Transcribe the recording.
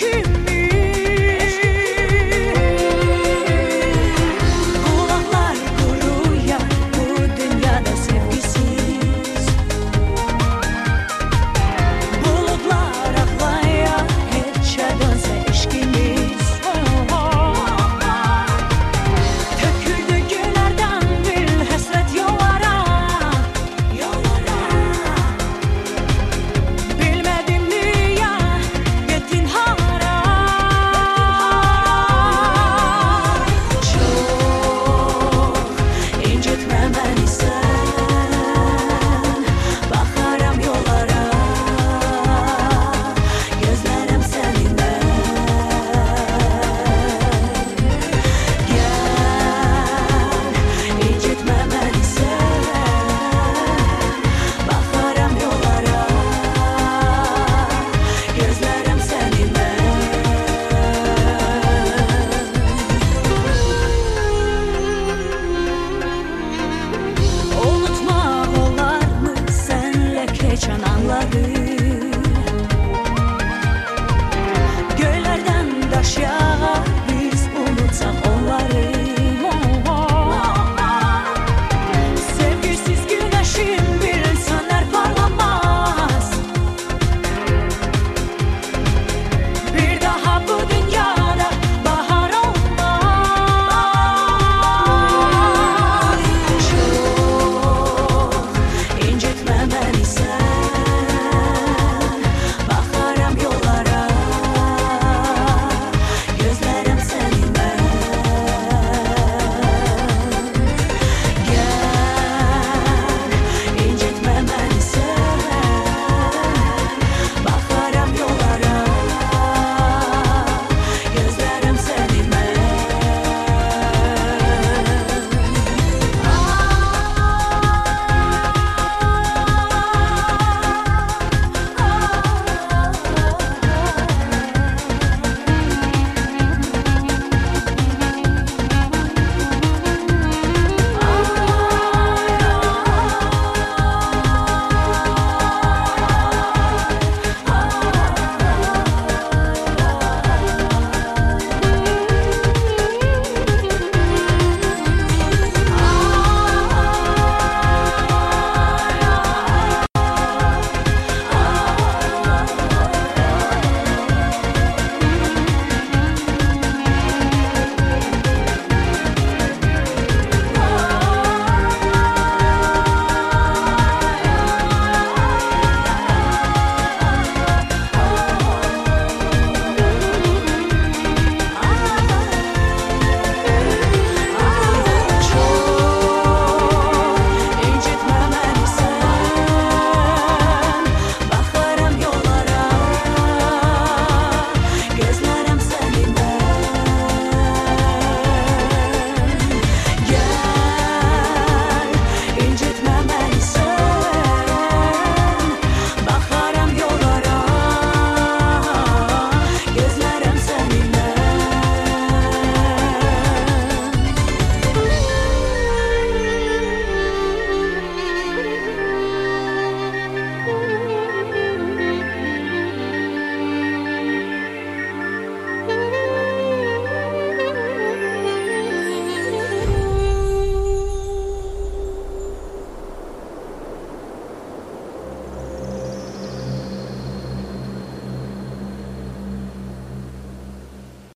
Dünyada